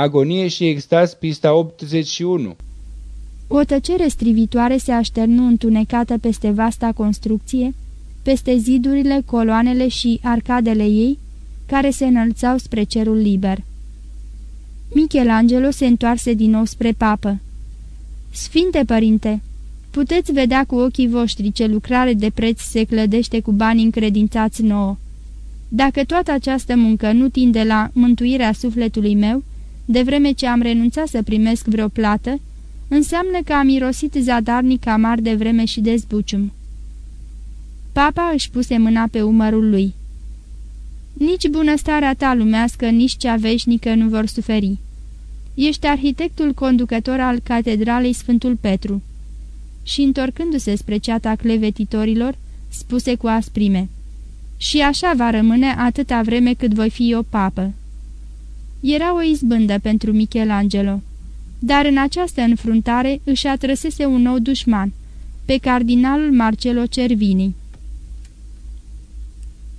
Agonie și extaz, pista 81 O tăcere strivitoare se așternu întunecată peste vasta construcție, peste zidurile, coloanele și arcadele ei, care se înălțau spre cerul liber. Michelangelo se întoarse din nou spre papă. Sfinte părinte, puteți vedea cu ochii voștri ce lucrare de preț se clădește cu bani încredințați nouă. Dacă toată această muncă nu tinde la mântuirea sufletului meu, de vreme ce am renunțat să primesc vreo plată, înseamnă că am irosit zadarnic amar de vreme și de zbucium. Papa își puse mâna pe umărul lui. Nici bunăstarea ta lumească, nici cea veșnică nu vor suferi. Ești arhitectul conducător al catedralei Sfântul Petru. Și întorcându-se spre ceata clevetitorilor, spuse cu asprime. Și așa va rămâne atâta vreme cât voi fi eu papă. Era o izbândă pentru Michelangelo, dar în această înfruntare își atrăsese un nou dușman, pe cardinalul Marcello Cervini.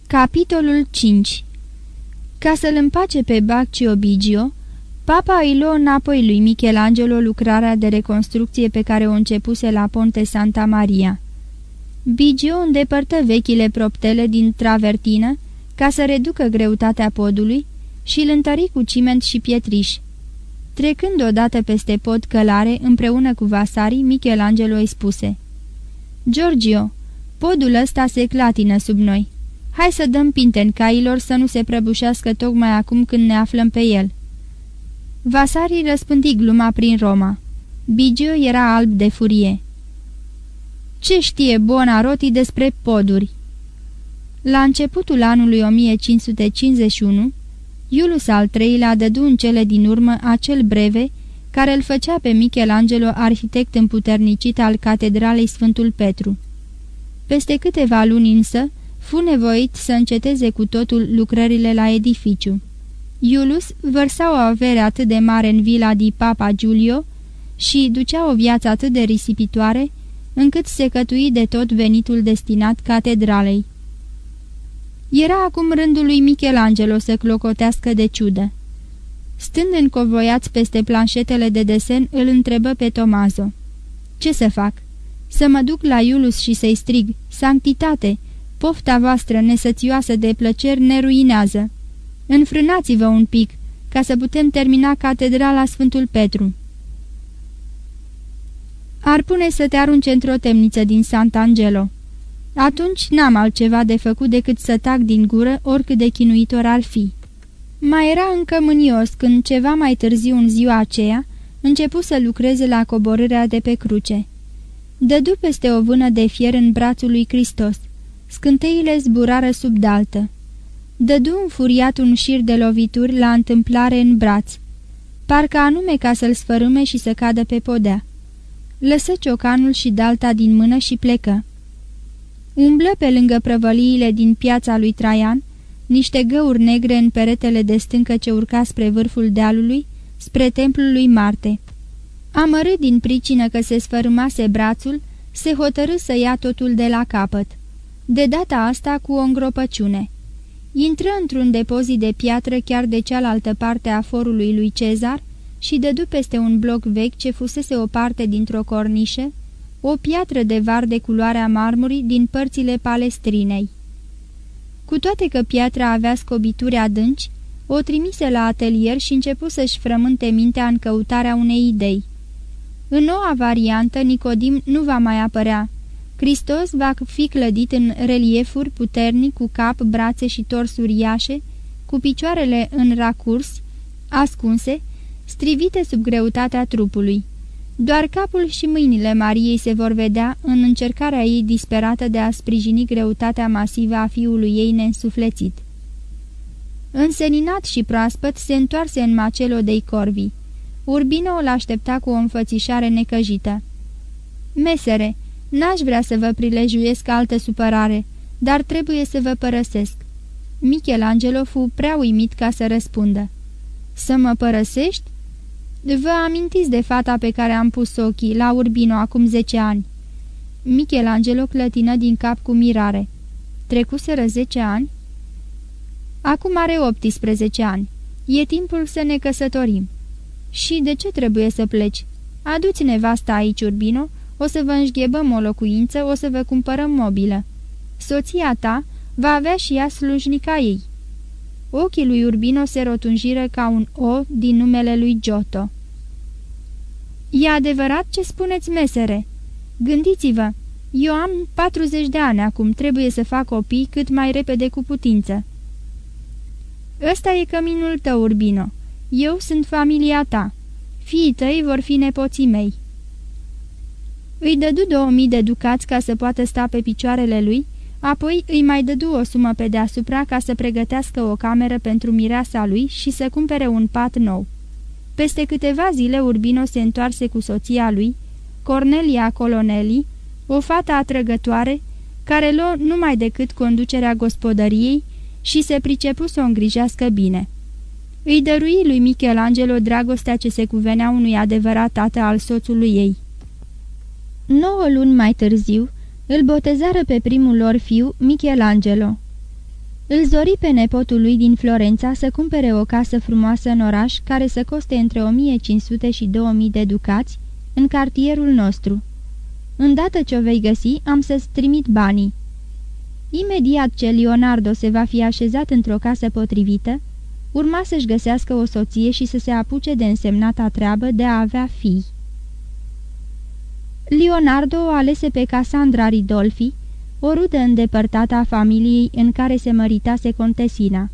Capitolul 5 Ca să-l împace pe Baccio Bigio, papa îi luă înapoi lui Michelangelo lucrarea de reconstrucție pe care o începuse la Ponte Santa Maria. Bigio îndepărtă vechile proptele din travertină ca să reducă greutatea podului și îl întări cu ciment și pietriș. Trecând odată peste pod călare împreună cu vasarii, Michelangelo îi spuse Giorgio, podul ăsta se clatină sub noi. Hai să dăm pinten cailor să nu se prăbușească tocmai acum când ne aflăm pe el." Vasarii răspândi gluma prin Roma. Bigio era alb de furie. Ce știe Buonarroti despre poduri?" La începutul anului 1551, Iulus al III-lea dădu în cele din urmă acel breve care îl făcea pe Michelangelo arhitect împuternicit al Catedralei Sfântul Petru. Peste câteva luni însă, fu nevoit să înceteze cu totul lucrările la edificiu. Iulus vărsa o avere atât de mare în vila di Papa Giulio și ducea o viață atât de risipitoare, încât se cătui de tot venitul destinat catedralei. Era acum rândul lui Michelangelo să clocotească de ciudă. Stând încovoiați peste planșetele de desen, îl întrebă pe Tomazo. Ce să fac? Să mă duc la Iulus și să-i strig, Sanctitate, Pofta voastră nesățioasă de plăceri ne ruinează. Înfrânați-vă un pic, ca să putem termina catedrala Sfântul Petru. Ar pune să te arunce într-o temniță din Sant'Angelo. Atunci n-am altceva de făcut decât să tac din gură oricât de chinuitor ar fi. Mai era încă mânios când ceva mai târziu în ziua aceea începu să lucreze la coborârea de pe cruce. Dădu peste o vână de fier în brațul lui Hristos Scânteile zburară sub daltă. Dădu înfuriat un șir de lovituri la întâmplare în braț, parcă anume ca să-l sfărâme și să cadă pe podea. Lăsă ciocanul și dalta din mână și plecă. Umblă pe lângă prăvăliile din piața lui Traian, niște găuri negre în peretele de stâncă ce urca spre vârful dealului, spre templul lui Marte. Amărât din pricină că se sfărâmase brațul, se hotărâ să ia totul de la capăt de data asta cu o îngropăciune. Intră într-un depozit de piatră chiar de cealaltă parte a forului lui Cezar și dădu peste un bloc vechi ce fusese o parte dintr-o cornișă, o piatră de var de culoarea marmurii din părțile palestrinei. Cu toate că piatra avea scobituri adânci, o trimise la atelier și începu să-și frământe mintea în căutarea unei idei. În noua variantă, Nicodim nu va mai apărea, Hristos va fi clădit în reliefuri puternic cu cap, brațe și tors uriașe, cu picioarele în racurs, ascunse, strivite sub greutatea trupului. Doar capul și mâinile Mariei se vor vedea în încercarea ei disperată de a sprijini greutatea masivă a fiului ei neînsuflețit. Înseninat și proaspăt, se întoarse în Macelo de Corvi. Urbino îl aștepta cu o înfățișare necăjită. Mesere, N-aș vrea să vă prilejuiesc altă supărare, dar trebuie să vă părăsesc." Michelangelo fu prea uimit ca să răspundă. Să mă părăsești?" Vă amintiți de fata pe care am pus ochii la Urbino acum zece ani?" Michelangelo clătină din cap cu mirare. Trecuseră zece ani?" Acum are 18 ani. E timpul să ne căsătorim. Și de ce trebuie să pleci? Aduți nevasta aici, Urbino, o să vă înșghebăm o locuință, o să vă cumpărăm mobilă. Soția ta va avea și ea slujnica ei." Ochii lui Urbino se rotunjiră ca un O din numele lui Giotto. E adevărat ce spuneți, mesere. Gândiți-vă, eu am 40 de ani acum, trebuie să fac copii cât mai repede cu putință. Ăsta e căminul tău, Urbino. Eu sunt familia ta. Fiii tăi vor fi nepoții mei." Îi dădu două mii de ducați ca să poată sta pe picioarele lui, apoi îi mai dădu o sumă pe deasupra ca să pregătească o cameră pentru mireasa lui și să cumpere un pat nou. Peste câteva zile Urbino se întoarse cu soția lui, Cornelia Colonelli, o fată atrăgătoare, care luă numai decât conducerea gospodăriei și se pricepu să o îngrijească bine. Îi dărui lui Michelangelo dragostea ce se cuvenea unui adevărat tată al soțului ei. Nouă luni mai târziu, îl botezară pe primul lor fiu, Michelangelo. Îl zori pe nepotul lui din Florența să cumpere o casă frumoasă în oraș care să coste între 1500 și 2000 de ducați, în cartierul nostru. Îndată ce o vei găsi, am să-ți trimit banii. Imediat ce Leonardo se va fi așezat într-o casă potrivită, urma să-și găsească o soție și să se apuce de însemnata treabă de a avea fii. Leonardo o alese pe Cassandra Ridolfi, o rudă îndepărtată a familiei în care se măritase contesina.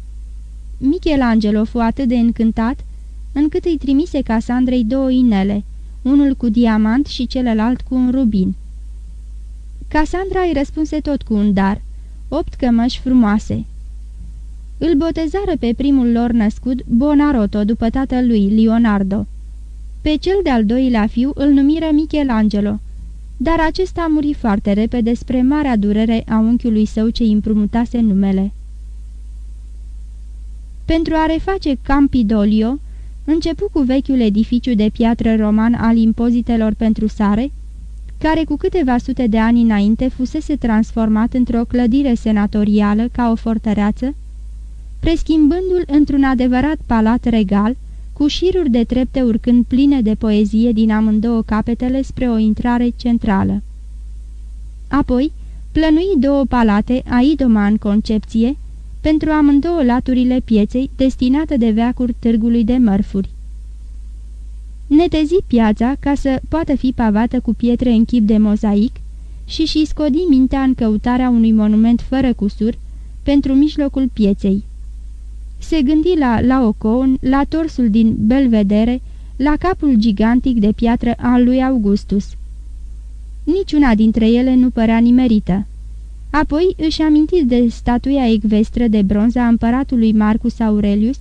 Michelangelo fu atât de încântat, încât îi trimise Cassandrei două inele, unul cu diamant și celălalt cu un rubin. Cassandra îi răspunse tot cu un dar, opt cămăși frumoase. Îl botezară pe primul lor născut Bonaroto după tatăl lui, Leonardo. Pe cel de-al doilea fiu îl numiră Michelangelo, dar acesta a murit foarte repede spre marea durere a unchiului său ce împrumutase numele. Pentru a reface Campidolio, începu cu vechiul edificiu de piatră roman al impozitelor pentru sare, care cu câteva sute de ani înainte fusese transformat într-o clădire senatorială ca o fortăreață, preschimbându-l într-un adevărat palat regal, cu șiruri de trepte urcând pline de poezie din amândouă capetele spre o intrare centrală. Apoi, plănui două palate, aidoma în concepție, pentru amândouă laturile pieței destinată de veacuri târgului de mărfuri. Netezi piața ca să poată fi pavată cu pietre în chip de mozaic și și scodi mintea în căutarea unui monument fără cusur pentru mijlocul pieței. Se gândi la Laocoon, la torsul din Belvedere, la capul gigantic de piatră al lui Augustus. Niciuna dintre ele nu părea nimerită. Apoi își aminti de statuia ecvestră de bronz a împăratului Marcus Aurelius,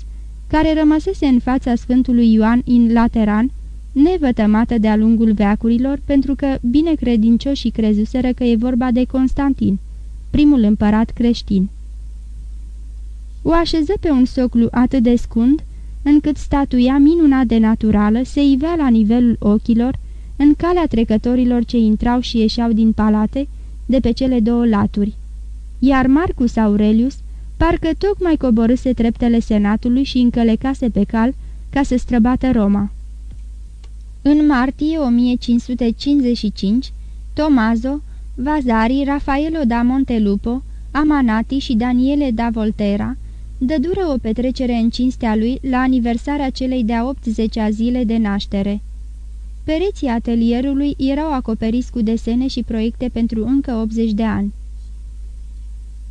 care rămăsese în fața Sfântului Ioan in Lateran, nevătămată de-a lungul veacurilor, pentru că binecredincioșii crezuseră că e vorba de Constantin, primul împărat creștin. O așeză pe un soclu atât de scund, încât statuia minunat de naturală se ivea la nivelul ochilor, în calea trecătorilor ce intrau și ieșeau din palate, de pe cele două laturi. Iar Marcus Aurelius parcă tocmai coborâse treptele senatului și încălecase pe cal ca să străbată Roma. În martie 1555, Tomazo, Vazari, Raffaello da Montelupo, Amanati și Daniele da Volterra dădură o petrecere în cinstea lui la aniversarea celei de-a 80-a zile de naștere. Pereții atelierului erau acoperiți cu desene și proiecte pentru încă 80 de ani.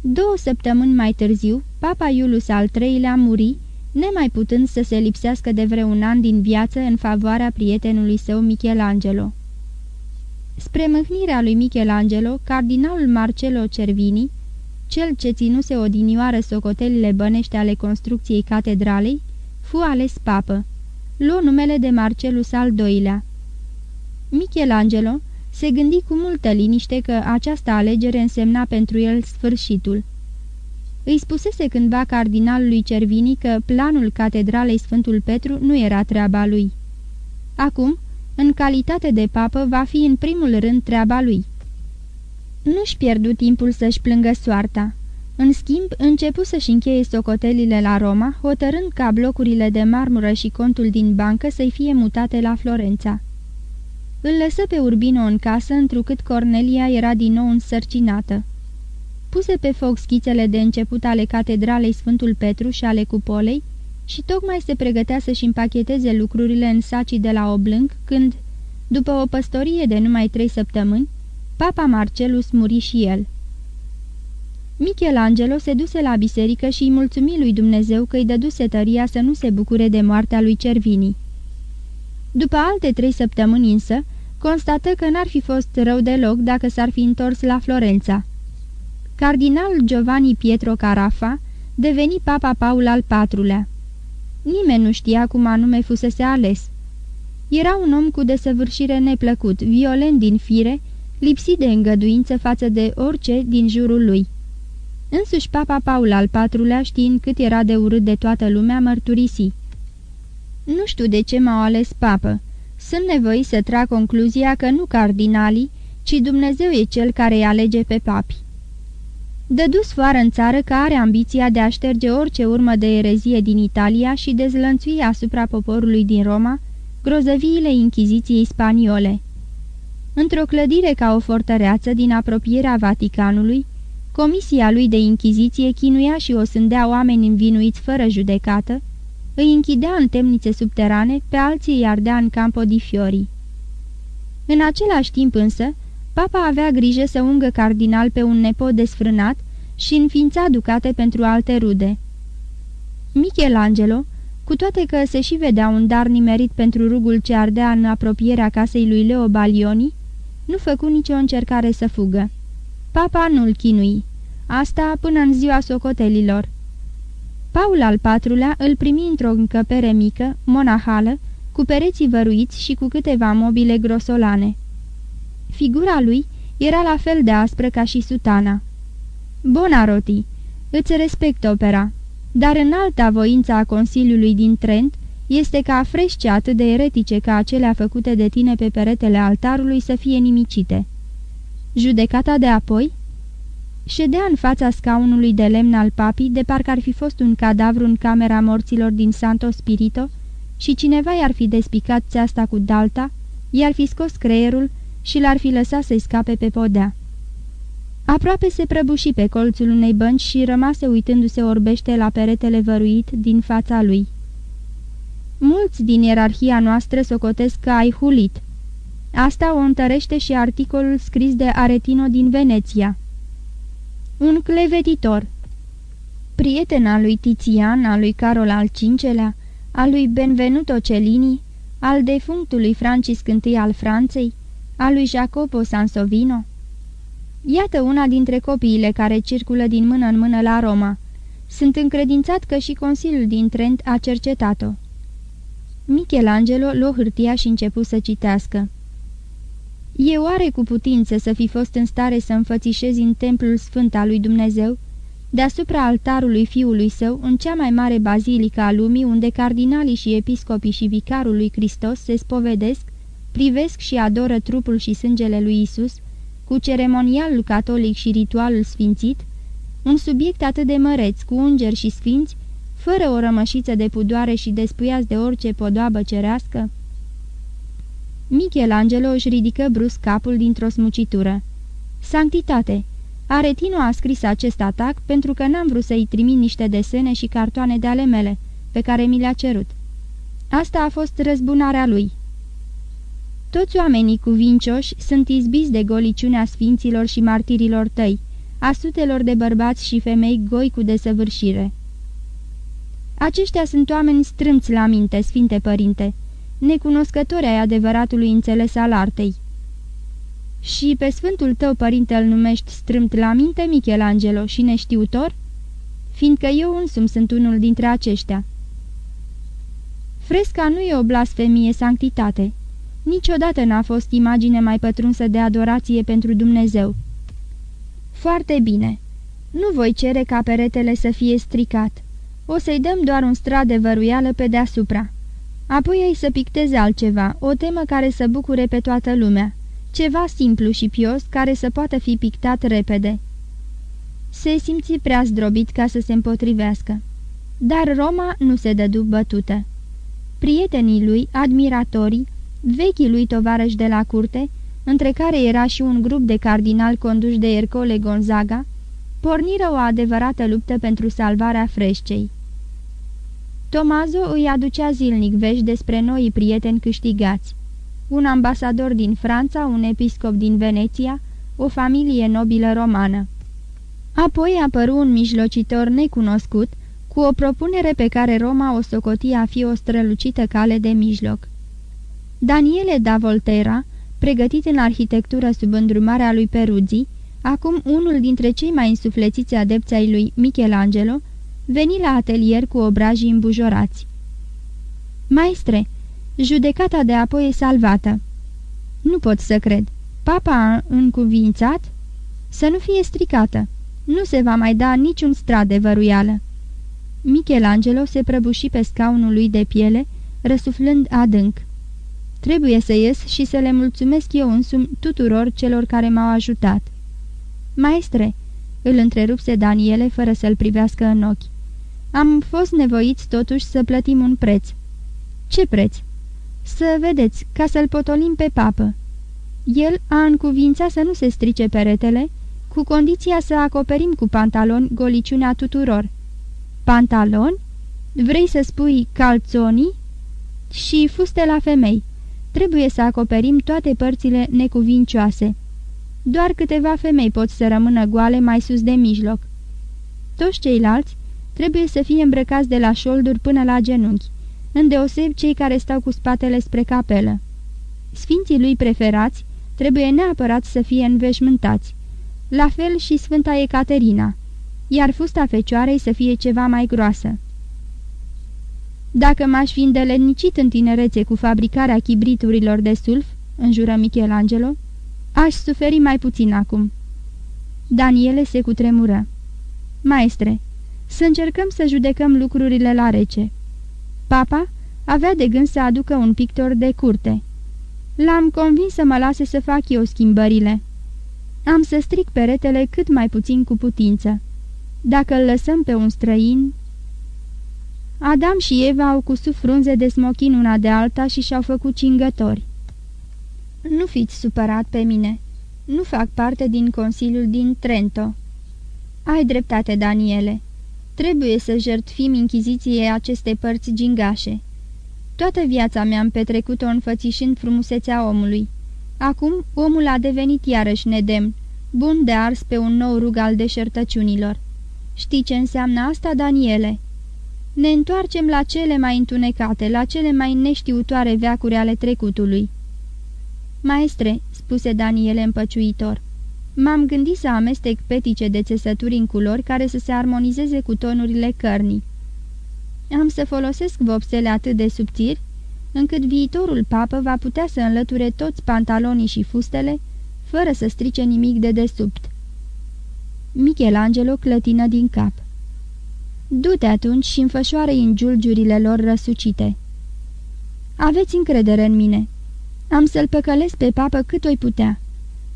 Două săptămâni mai târziu, Papa Iulus al III-lea muri, nemai putând să se lipsească de vreun an din viață în favoarea prietenului său Michelangelo. Spre mâhnirea lui Michelangelo, cardinalul Marcello Cervini, cel ce ținuse odinioară socotelile bănește ale construcției catedralei, fu ales papă. Luă numele de Marcelus al II-lea. Michelangelo se gândi cu multă liniște că această alegere însemna pentru el sfârșitul. Îi spusese cândva cardinalului Cervini că planul catedralei Sfântul Petru nu era treaba lui. Acum, în calitate de papă, va fi în primul rând treaba lui. Nu-și pierdu timpul să-și plângă soarta. În schimb, începu să-și încheie socotelile la Roma, hotărând ca blocurile de marmură și contul din bancă să-i fie mutate la Florența. Îl lăsă pe Urbino în casă, întrucât Cornelia era din nou însărcinată. Puse pe foc schițele de început ale catedralei Sfântul Petru și ale cupolei și tocmai se pregătea să-și împacheteze lucrurile în sacii de la Oblânc, când, după o păstorie de numai trei săptămâni, Papa Marcelus muri și el. Michelangelo se duse la biserică și îi mulțumi lui Dumnezeu că îi dăduse tăria să nu se bucure de moartea lui Cervini. După alte trei săptămâni însă, constată că n-ar fi fost rău deloc dacă s-ar fi întors la Florența. Cardinal Giovanni Pietro Carafa deveni papa Paul al IV-lea. Nimeni nu știa cum anume fusese ales. Era un om cu desăvârșire neplăcut, violent din fire, lipsit de îngăduință față de orice din jurul lui. Însuși papa Paul al IV-lea, știind cât era de urât de toată lumea, mărturisi. Nu știu de ce m-au ales papă. Sunt nevoit să trag concluzia că nu cardinalii, ci Dumnezeu e cel care îi alege pe papi. Dădu sfoară în țară că are ambiția de a șterge orice urmă de erezie din Italia și dezlănțui asupra poporului din Roma grozăviile Inchiziției spaniole. Într-o clădire ca o fortăreață din apropierea Vaticanului, comisia lui de Inchiziție chinuia și o sândea oameni învinuiți fără judecată, îi închidea în temnițe subterane, pe alții îi ardea în Campo di Fiori. În același timp însă, papa avea grijă să ungă cardinal pe un nepot desfrânat și înființa ducate pentru alte rude. Michelangelo, cu toate că se și vedea un dar nimerit pentru rugul ce ardea în apropierea casei lui Leo Balioni, nu făcu nicio încercare să fugă. Papa nu-l chinui. Asta până în ziua socotelilor. Paul al patrulea îl primi într-o încăpere mică, monahală, cu pereții văruiți și cu câteva mobile grosolane. Figura lui era la fel de aspră ca și sutana. Bonaroti, îți respect opera, dar în alta voința a Consiliului din Trent este ca frește atât de eretice ca acelea făcute de tine pe peretele altarului să fie nimicite. Judecata de apoi Ședea în fața scaunului de lemn al papii, de parcă ar fi fost un cadavru în camera morților din Santo Spirito, și cineva i-ar fi despicat țeasta cu dalta, i-ar fi scos creierul și l-ar fi lăsat să-i scape pe podea. Aproape se prăbuși pe colțul unei bănci și rămase uitându-se orbește la peretele văruit din fața lui. Mulți din ierarhia noastră socotesc că ai hulit. Asta o întărește și articolul scris de Aretino din Veneția un clevetitor. Prieten al lui Tizian, al lui Carol al V-lea, al lui Benvenuto Cellini, al defunctului Francisc I al Franței, al lui Jacopo Sansovino. Iată una dintre copiile care circulă din mână în mână la Roma. Sunt încredințat că și Consiliul din Trent a cercetat-o. Michelangelo luă hârtia și începu să citească. E oare cu putință să fi fost în stare să înfățișezi în templul sfânt al lui Dumnezeu, deasupra altarului fiului său, în cea mai mare bazilică a lumii, unde cardinalii și episcopii și vicarul lui Hristos se spovedesc, privesc și adoră trupul și sângele lui Isus, cu ceremonialul catolic și ritualul sfințit, un subiect atât de măreț, cu îngeri și sfinți, fără o rămășiță de pudoare și despuiați de orice podoabă cerească? Michelangelo își ridică brusc capul dintr-o smucitură. Sanctitate! Aretino a scris acest atac pentru că n-am vrut să-i trimit niște desene și cartoane de ale mele, pe care mi le-a cerut. Asta a fost răzbunarea lui. Toți oamenii cuvincioși sunt izbiți de goliciunea sfinților și martirilor tăi, a sutelor de bărbați și femei goi cu desăvârșire. Aceștia sunt oameni strâmți la minte, Sfinte Părinte, necunoscători ai adevăratului înțeles al artei. Și pe sfântul tău, părinte, îl numești strâmt la minte, Michelangelo, și neștiutor? Fiindcă eu însumi sunt unul dintre aceștia. Fresca nu e o blasfemie sanctitate. Niciodată n-a fost imagine mai pătrunsă de adorație pentru Dumnezeu. Foarte bine. Nu voi cere ca peretele să fie stricat. O să-i dăm doar un strat de văruială pe deasupra. Apoi ai să picteze altceva, o temă care să bucure pe toată lumea, ceva simplu și pios care să poată fi pictat repede. Se simți prea zdrobit ca să se împotrivească. Dar Roma nu se dădu bătută. Prietenii lui, admiratorii, vechii lui tovarăși de la curte, între care era și un grup de cardinal conduși de Ercole Gonzaga, porniră o adevărată luptă pentru salvarea freșcei. Tomazo îi aducea zilnic vești despre noi prieteni câștigați. Un ambasador din Franța, un episcop din Veneția, o familie nobilă romană. Apoi apăru un mijlocitor necunoscut, cu o propunere pe care Roma o socotia a fi o strălucită cale de mijloc. Daniele da Volterra, pregătit în arhitectură sub îndrumarea lui Peruzzi, acum unul dintre cei mai însuflețiți adepți ai lui Michelangelo, veni la atelier cu obrajii îmbujorați. Maestre, judecata de apoi e salvată." Nu pot să cred. Papa a încuvințat? Să nu fie stricată. Nu se va mai da niciun strat de văruială." Michelangelo se prăbuși pe scaunul lui de piele, răsuflând adânc. Trebuie să ies și să le mulțumesc eu însumi tuturor celor care m-au ajutat." Maestre," îl întrerupse Daniele fără să-l privească în ochi. Am fost nevoiți totuși să plătim un preț." Ce preț?" Să vedeți, ca să-l potolim pe papă." El a încuvințat să nu se strice peretele, cu condiția să acoperim cu pantaloni goliciunea tuturor." Pantaloni? Vrei să spui calțonii?" Și fuste la femei. Trebuie să acoperim toate părțile necuvincioase." Doar câteva femei pot să rămână goale mai sus de mijloc. Toți ceilalți trebuie să fie îmbrăcați de la șolduri până la genunchi, îndeoseb cei care stau cu spatele spre capelă. Sfinții lui preferați trebuie neapărat să fie înveșmântați, la fel și Sfânta Ecaterina, iar fusta fecioarei să fie ceva mai groasă. Dacă m-aș fi îndelenicit în tinerețe cu fabricarea chibriturilor de sulf, înjură Michelangelo, Aș suferi mai puțin acum." Daniele se cutremură. Maestre, să încercăm să judecăm lucrurile la rece." Papa avea de gând să aducă un pictor de curte. L-am convins să mă lase să fac eu schimbările. Am să stric peretele cât mai puțin cu putință. Dacă îl lăsăm pe un străin... Adam și Eva au cusut frunze de smochin una de alta și și-au făcut cingători. Nu fiți supărat pe mine. Nu fac parte din Consiliul din Trento." Ai dreptate, Daniele. Trebuie să jertfim închiziției aceste părți gingașe. Toată viața mi-am petrecut-o înfățișând frumusețea omului. Acum omul a devenit iarăși nedemn, bun de ars pe un nou rug al deșertăciunilor. Știi ce înseamnă asta, Daniele?" Ne întoarcem la cele mai întunecate, la cele mai neștiutoare veacuri ale trecutului. Maestre," spuse Daniele împăciuitor, m-am gândit să amestec petice de țesături în culori care să se armonizeze cu tonurile cărnii. Am să folosesc vopsele atât de subțiri, încât viitorul papă va putea să înlăture toți pantalonii și fustele, fără să strice nimic de desubt. Michelangelo clătină din cap. Du-te atunci și înfășoară-i în giulgiurile lor răsucite. Aveți încredere în mine," Am să-l păcălesc pe papă cât o putea.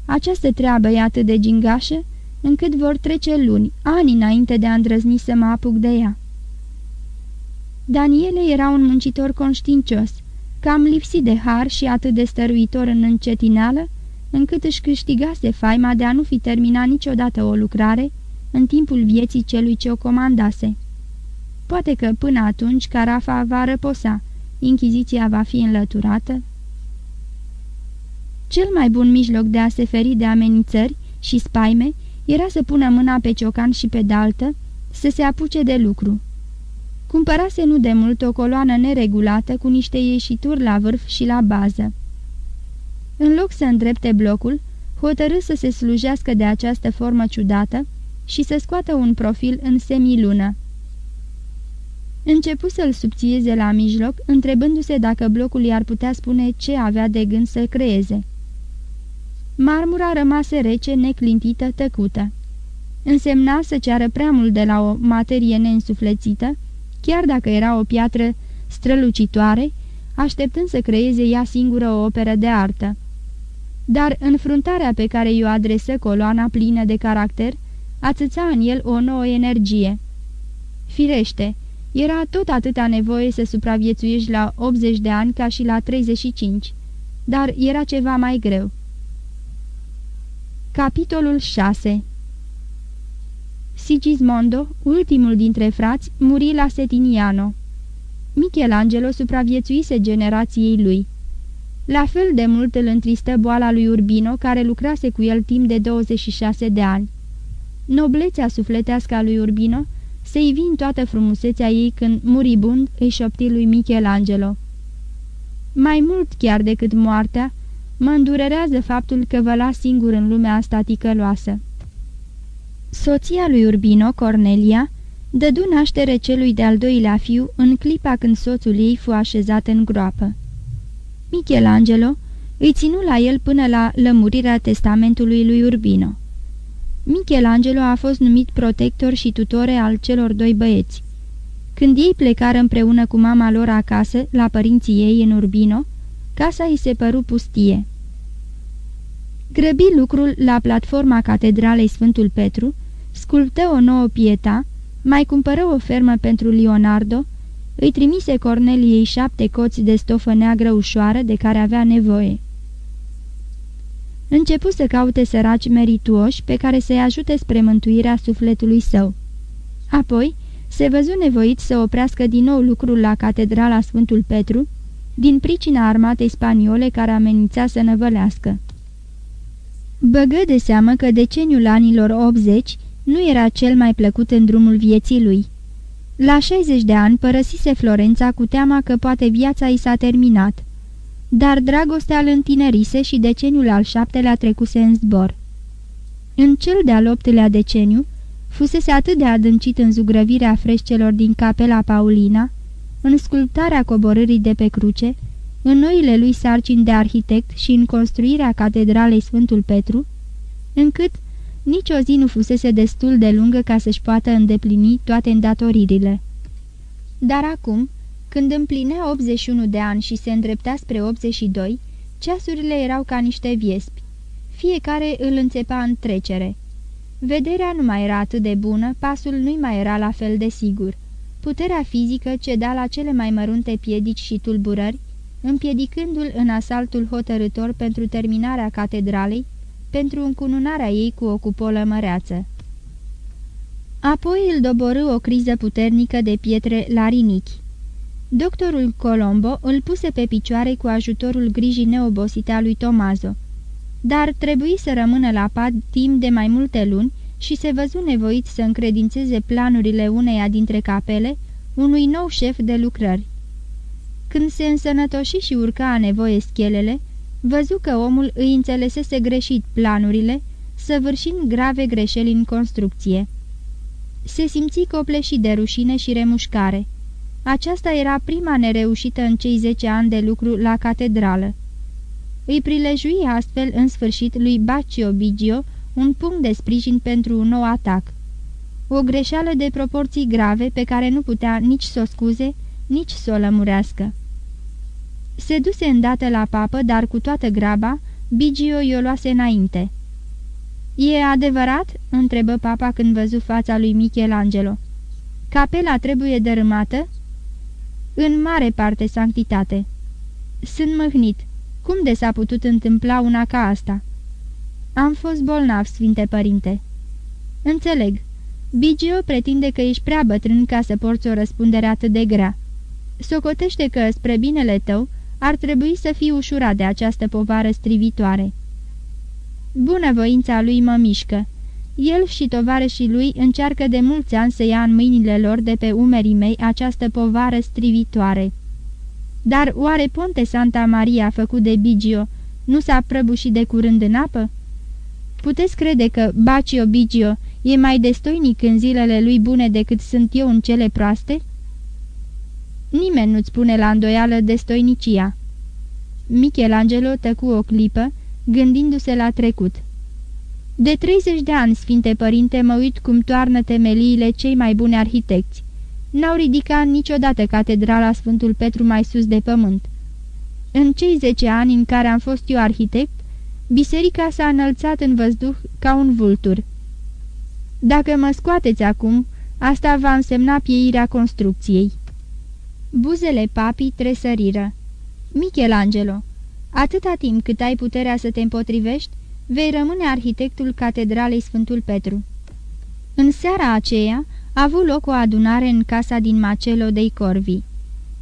Această treabă e atât de gingașă, încât vor trece luni, ani înainte de a îndrăzni să mă apuc de ea. Daniele era un muncitor conștiincios, cam lipsit de har și atât de stăruitor în încetineală, încât își câștigase faima de a nu fi terminat niciodată o lucrare în timpul vieții celui ce o comandase. Poate că până atunci carafa va răposa, inchiziția va fi înlăturată, cel mai bun mijloc de a se feri de amenințări și spaime era să pună mâna pe ciocan și pe daltă, să se apuce de lucru. Cumpărase nu de mult o coloană neregulată cu niște ieșituri la vârf și la bază. În loc să îndrepte blocul, hotărâ să se slujească de această formă ciudată și să scoată un profil în semilună. Începu să-l subțieze la mijloc, întrebându-se dacă blocul i-ar putea spune ce avea de gând să creeze. Marmura rămase rece, neclintită, tăcută. Însemna să ceară prea mult de la o materie neînsuflețită, chiar dacă era o piatră strălucitoare, așteptând să creeze ea singură o operă de artă. Dar înfruntarea pe care i-o adresă coloana plină de caracter ațăța în el o nouă energie. Firește, era tot atâta nevoie să supraviețuiești la 80 de ani ca și la 35, dar era ceva mai greu. Capitolul 6 Sigismondo, ultimul dintre frați, muri la Setiniano. Michelangelo supraviețuise generației lui. La fel de mult îl întristă boala lui Urbino, care lucrase cu el timp de 26 de ani. Noblețea sufletească a lui Urbino se ivi în toată frumusețea ei când, muribund, îi șopti lui Michelangelo. Mai mult chiar decât moartea, mă îndurerează faptul că vă las singur în lumea asta ticăloasă. Soția lui Urbino, Cornelia, dădu naștere celui de-al doilea fiu în clipa când soțul ei fu așezat în groapă. Michelangelo îi ținu la el până la lămurirea testamentului lui Urbino. Michelangelo a fost numit protector și tutore al celor doi băieți. Când ei plecară împreună cu mama lor acasă, la părinții ei în Urbino, casa îi se păru pustie. Grăbi lucrul la platforma catedralei Sfântul Petru, sculptă o nouă pieta, mai cumpără o fermă pentru Leonardo, îi trimise Corneliei șapte coți de stofă neagră ușoară de care avea nevoie. Începu să caute săraci merituoși pe care să-i ajute spre mântuirea sufletului său. Apoi se văzu nevoit să oprească din nou lucrul la catedrala Sfântul Petru, din pricina armatei spaniole care amenința să năvălească. Băgă de seamă că deceniul anilor 80 nu era cel mai plăcut în drumul vieții lui. La 60 de ani părăsise Florența cu teama că poate viața i s-a terminat, dar dragostea îl întinerise și deceniul al șaptelea trecuse în zbor. În cel de-al optelea deceniu, fusese atât de adâncit în zugrăvirea freșcelor din capela Paulina, în sculptarea coborârii de pe cruce, în noile lui sarcini de arhitect și în construirea catedralei Sfântul Petru, încât nici o zi nu fusese destul de lungă ca să-și poată îndeplini toate îndatoririle. Dar acum, când împlinea 81 de ani și se îndrepta spre 82, ceasurile erau ca niște viespi. Fiecare îl înțepa în trecere. Vederea nu mai era atât de bună, pasul nu mai era la fel de sigur. Puterea fizică ceda la cele mai mărunte piedici și tulburări, împiedicându-l în asaltul hotărător pentru terminarea catedralei, pentru încununarea ei cu o cupolă măreață. Apoi îl doborâ o criză puternică de pietre la rinichi. Doctorul Colombo îl puse pe picioare cu ajutorul grijii neobosite a lui Tomazo, dar trebuie să rămână la pat timp de mai multe luni și se văzu nevoit să încredințeze planurile uneia dintre capele unui nou șef de lucrări. Când se însănătoși și urca a nevoie schelele, văzu că omul îi înțelesese greșit planurile, săvârșind grave greșeli în construcție. Se simți copleșit de rușine și remușcare. Aceasta era prima nereușită în cei zece ani de lucru la catedrală. Îi prilejui astfel în sfârșit lui Baccio Bigio un punct de sprijin pentru un nou atac. O greșeală de proporții grave pe care nu putea nici să o scuze, nici să o lămurească. Se duse îndată la papă, dar cu toată graba, Bigio i-o luase înainte. E adevărat?" întrebă papa când văzu fața lui Michelangelo. Capela trebuie dărâmată?" În mare parte, sanctitate." Sunt mâhnit. Cum de s-a putut întâmpla una ca asta?" Am fost bolnav, Sfinte Părinte." Înțeleg. Bigio pretinde că ești prea bătrân ca să porți o răspundere atât de grea. Socotește că, spre binele tău, ar trebui să fii ușurat de această povară strivitoare. Bunăvoința lui mă mișcă. El și tovarășii lui încearcă de mulți ani să ia în mâinile lor de pe umerii mei această povară strivitoare. Dar oare Ponte Santa Maria făcut de Bigio nu s-a prăbușit de curând în apă? Puteți crede că Bacio Bigio e mai destoinic în zilele lui bune decât sunt eu în cele proaste?" Nimeni nu-ți pune la îndoială destoinicia." Michelangelo tăcu o clipă, gândindu-se la trecut. De 30 de ani, Sfinte Părinte, mă uit cum toarnă temeliile cei mai buni arhitecți. N-au ridicat niciodată catedrala Sfântul Petru mai sus de pământ. În cei 10 ani în care am fost eu arhitect, biserica s-a înălțat în văzduh ca un vultur. Dacă mă scoateți acum, asta va însemna pieirea construcției." Buzele papii tresăriră. Michelangelo, atâta timp cât ai puterea să te împotrivești, vei rămâne arhitectul Catedralei Sfântul Petru. În seara aceea a avut loc o adunare în casa din Marcello dei Corvi.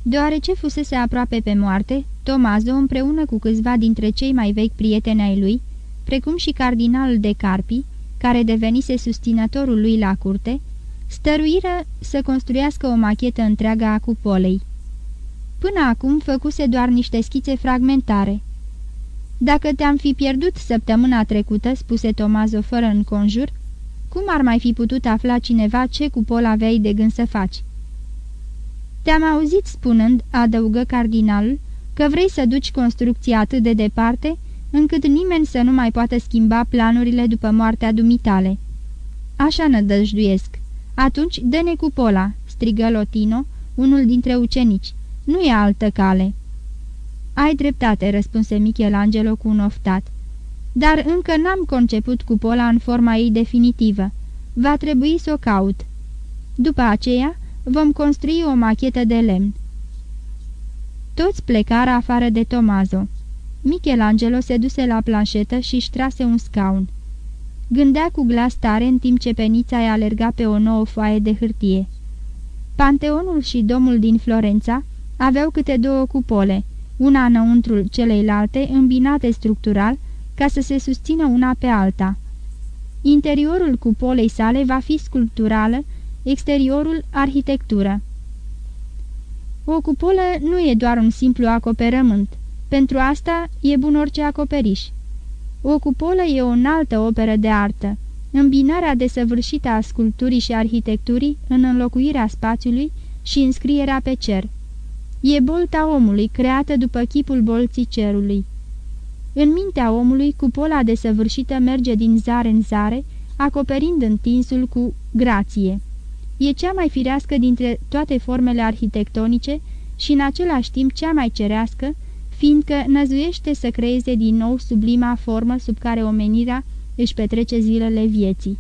Deoarece fusese aproape pe moarte, Tomazo, împreună cu câțiva dintre cei mai vechi prieteni ai lui, precum și cardinalul de Carpi, care devenise susținătorul lui la curte, stăruiră să construiască o machetă întreagă a cupolei. Până acum făcuse doar niște schițe fragmentare. Dacă te-am fi pierdut săptămâna trecută," spuse Tomazo fără înconjur, cum ar mai fi putut afla cineva ce cupol aveai de gând să faci?" Te-am auzit spunând," adăugă cardinalul, că vrei să duci construcția atât de departe, încât nimeni să nu mai poată schimba planurile după moartea dumitale." Așa nădăjduiesc." Atunci dă-ne cupola," strigă Lotino, unul dintre ucenici. Nu e altă cale." Ai dreptate," răspunse Michelangelo cu un oftat. Dar încă n-am conceput cupola în forma ei definitivă. Va trebui să o caut. După aceea vom construi o machetă de lemn." Toți plecară afară de Tomazo. Michelangelo se duse la planșetă și-și trase un scaun. Gândea cu glas tare în timp ce penița îi alerga pe o nouă foaie de hârtie. Panteonul și domul din Florența aveau câte două cupole, una înăuntrul celeilalte, îmbinate structural, ca să se susțină una pe alta. Interiorul cupolei sale va fi sculpturală, exteriorul arhitectură. O cupolă nu e doar un simplu acoperământ. Pentru asta e bun orice acoperiș. O cupolă e o înaltă operă de artă, îmbinarea desăvârșită a sculpturii și arhitecturii în înlocuirea spațiului și înscrierea pe cer. E bolta omului, creată după chipul bolții cerului. În mintea omului, cupola desăvârșită merge din zare în zare, acoperind întinsul cu grație. E cea mai firească dintre toate formele arhitectonice și în același timp cea mai cerească, fiindcă năzuiește să creeze din nou sublima formă sub care omenirea își petrece zilele vieții.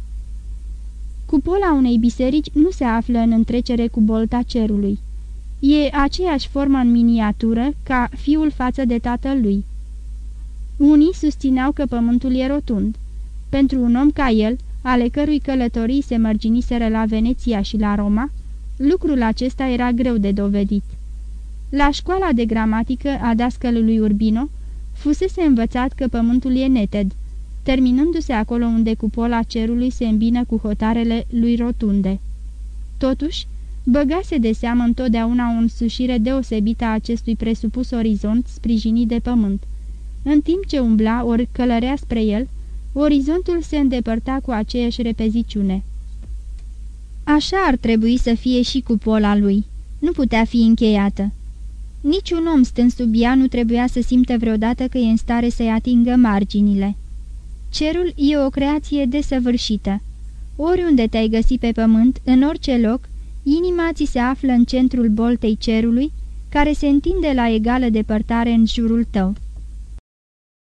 Cupola unei biserici nu se află în întrecere cu bolta cerului. E aceeași formă în miniatură ca fiul față de tatăl lui. Unii susțineau că pământul e rotund. Pentru un om ca el, ale cărui călătorii se mărginiseră la Veneția și la Roma, lucrul acesta era greu de dovedit. La școala de gramatică a dascălului Urbino, fusese învățat că pământul e neted, terminându-se acolo unde cupola cerului se îmbină cu hotarele lui rotunde. Totuși, băgase de seamă întotdeauna o însușire deosebită a acestui presupus orizont sprijinit de pământ. În timp ce umbla ori călărea spre el, orizontul se îndepărta cu aceeași repeziciune. Așa ar trebui să fie și cupola lui. Nu putea fi încheiată. Niciun om stând sub ea nu trebuia să simtă vreodată că e în stare să-i atingă marginile. Cerul e o creație desăvârșită. Oriunde te-ai găsi pe pământ, în orice loc, inima ți se află în centrul boltei cerului, care se întinde la egală depărtare în jurul tău.